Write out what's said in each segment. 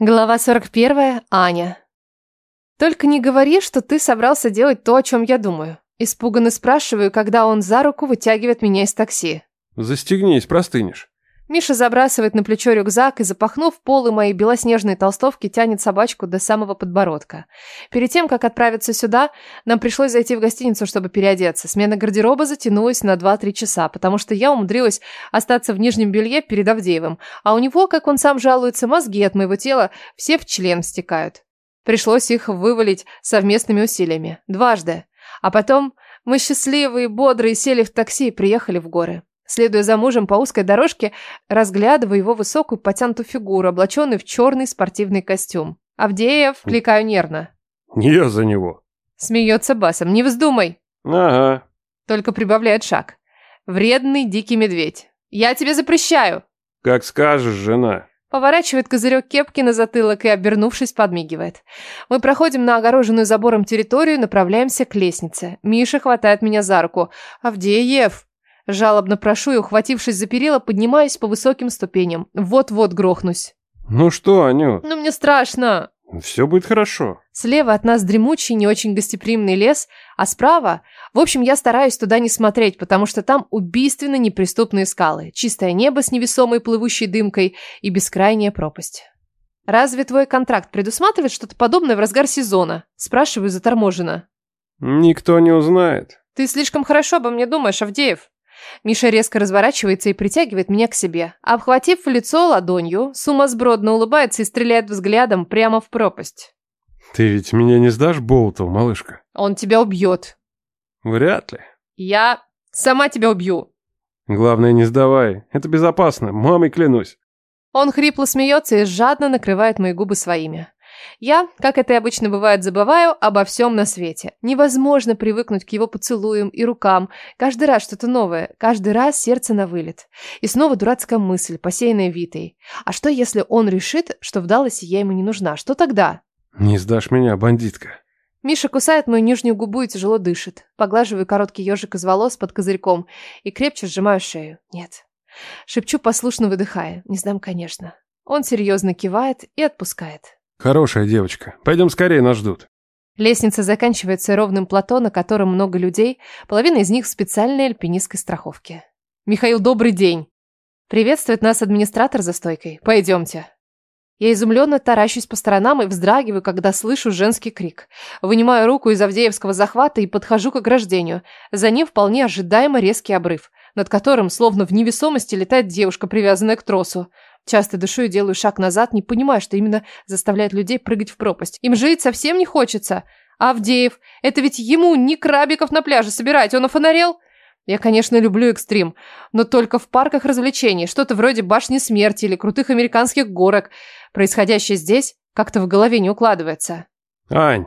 Глава 41. Аня. Только не говори, что ты собрался делать то, о чем я думаю. Испуганно спрашиваю, когда он за руку вытягивает меня из такси. Застегнись, простынешь. Миша забрасывает на плечо рюкзак и, запахнув полы моей белоснежной толстовки, тянет собачку до самого подбородка. Перед тем, как отправиться сюда, нам пришлось зайти в гостиницу, чтобы переодеться. Смена гардероба затянулась на 2-3 часа, потому что я умудрилась остаться в нижнем белье перед Авдеевым, а у него, как он сам жалуется, мозги от моего тела все в член стекают. Пришлось их вывалить совместными усилиями. Дважды. А потом мы счастливые, бодрые сели в такси и приехали в горы. Следуя за мужем по узкой дорожке, разглядывая его высокую потянутую фигуру, облаченную в черный спортивный костюм. «Авдеев!» – кликаю нервно. Не я за него. Смеется басом. «Не вздумай!» Ага. Только прибавляет шаг. «Вредный дикий медведь! Я тебе запрещаю!» Как скажешь, жена. Поворачивает козырек кепки на затылок и, обернувшись, подмигивает. Мы проходим на огороженную забором территорию и направляемся к лестнице. Миша хватает меня за руку. «Авдеев!» Жалобно прошу и, ухватившись за перила, поднимаюсь по высоким ступеням. Вот-вот грохнусь. Ну что, Анют, Но мне страшно. все будет хорошо. Слева от нас дремучий, не очень гостеприимный лес, а справа... В общем, я стараюсь туда не смотреть, потому что там убийственно неприступные скалы, чистое небо с невесомой плывущей дымкой и бескрайняя пропасть. «Разве твой контракт предусматривает что-то подобное в разгар сезона?» Спрашиваю заторможенно. Никто не узнает. «Ты слишком хорошо обо мне думаешь, Авдеев». Миша резко разворачивается и притягивает меня к себе. Обхватив лицо ладонью, сумасбродно улыбается и стреляет взглядом прямо в пропасть. Ты ведь меня не сдашь Болту, малышка? Он тебя убьет. Вряд ли. Я сама тебя убью. Главное, не сдавай. Это безопасно, мамой клянусь. Он хрипло смеется и жадно накрывает мои губы своими. Я, как это и обычно бывает, забываю обо всем на свете. Невозможно привыкнуть к его поцелуям и рукам. Каждый раз что-то новое, каждый раз сердце на вылет. И снова дурацкая мысль, посеянная Витой. А что, если он решит, что в Далласе я ему не нужна? Что тогда? Не сдашь меня, бандитка. Миша кусает мою нижнюю губу и тяжело дышит. Поглаживаю короткий ежик из волос под козырьком и крепче сжимаю шею. Нет. Шепчу, послушно выдыхая. Не сдам, конечно. Он серьезно кивает и отпускает. Хорошая девочка. Пойдем скорее, нас ждут. Лестница заканчивается ровным плато, на котором много людей, половина из них в специальной альпинистской страховке. «Михаил, добрый день!» Приветствует нас администратор за стойкой. «Пойдемте». Я изумленно таращусь по сторонам и вздрагиваю, когда слышу женский крик. Вынимаю руку из Авдеевского захвата и подхожу к ограждению. За ним вполне ожидаемо резкий обрыв, над которым, словно в невесомости, летает девушка, привязанная к тросу. Часто дышу и делаю шаг назад, не понимая, что именно заставляет людей прыгать в пропасть. Им жить совсем не хочется. Авдеев, это ведь ему не крабиков на пляже собирать, он офонарел? Я, конечно, люблю экстрим, но только в парках развлечений, что-то вроде башни смерти или крутых американских горок. Происходящее здесь как-то в голове не укладывается. Ань,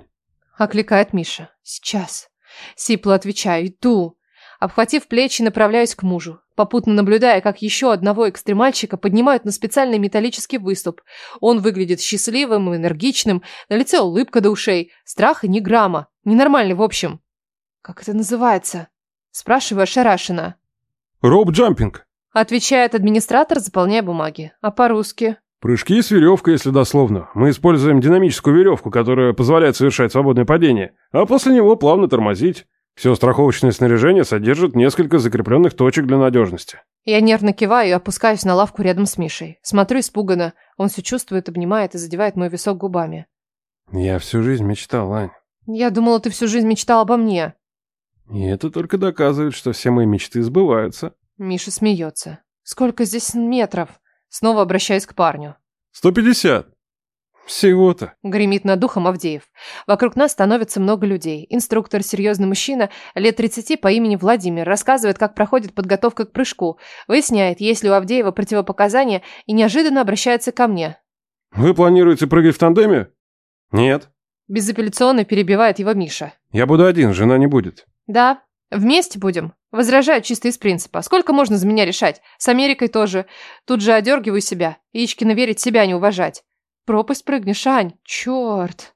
Окликает Миша. Сейчас. Сипло отвечаю. Иду. Обхватив плечи, направляюсь к мужу, попутно наблюдая, как еще одного экстремальщика поднимают на специальный металлический выступ. Он выглядит счастливым и энергичным, на лице улыбка до ушей, страха ни грамма. Ненормальный, в общем. Как это называется? Спрашиваю ошарашенно. rope jumping. Отвечает администратор, заполняя бумаги. А по-русски? Прыжки с веревкой, если дословно. Мы используем динамическую веревку, которая позволяет совершать свободное падение, а после него плавно тормозить. Все страховочное снаряжение содержит несколько закрепленных точек для надежности. Я нервно киваю и опускаюсь на лавку рядом с Мишей. Смотрю испуганно. Он все чувствует, обнимает и задевает мой висок губами. Я всю жизнь мечтал, Ань. Я думала, ты всю жизнь мечтал обо мне. И это только доказывает, что все мои мечты сбываются. Миша смеется. Сколько здесь метров? Снова обращаюсь к парню. 150. Всего-то. Гремит над духом Авдеев. Вокруг нас становится много людей. Инструктор, серьезный мужчина, лет 30 по имени Владимир, рассказывает, как проходит подготовка к прыжку. Выясняет, есть ли у Авдеева противопоказания и неожиданно обращается ко мне. Вы планируете прыгать в тандеме? Нет. Безапелляционно перебивает его Миша. Я буду один, жена не будет. Да, вместе будем. Возражаю чисто из принципа. Сколько можно за меня решать? С Америкой тоже. Тут же одергиваю себя. Яичкина верить себя не уважать. Пропасть прыгнешь, Ань. Черт.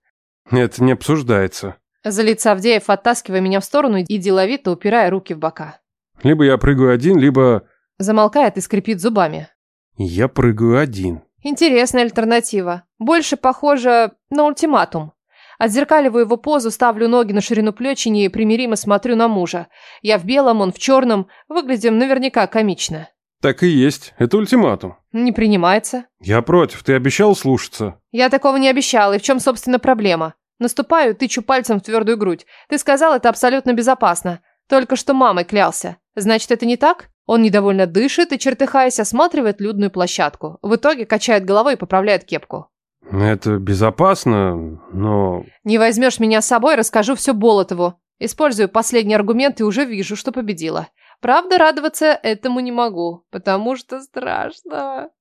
Это не обсуждается. Залится Авдеев, оттаскивая меня в сторону и деловито упирая руки в бока. Либо я прыгаю один, либо... Замолкает и скрипит зубами. Я прыгаю один. Интересная альтернатива. Больше похоже на ультиматум. Отзеркаливаю его позу, ставлю ноги на ширину плеч и непримиримо смотрю на мужа. Я в белом, он в черном. Выглядим наверняка комично. Так и есть. Это ультиматум. Не принимается. Я против. Ты обещал слушаться. Я такого не обещала. И в чем, собственно, проблема? Наступаю, тычу пальцем в твердую грудь. Ты сказал, это абсолютно безопасно. Только что мамой клялся. Значит, это не так? Он недовольно дышит и, чертыхаясь, осматривает людную площадку. В итоге качает головой и поправляет кепку. Это безопасно, но... Не возьмешь меня с собой, расскажу все Болотову. Использую последний аргумент и уже вижу, что победила. Правда, радоваться этому не могу, потому что страшно.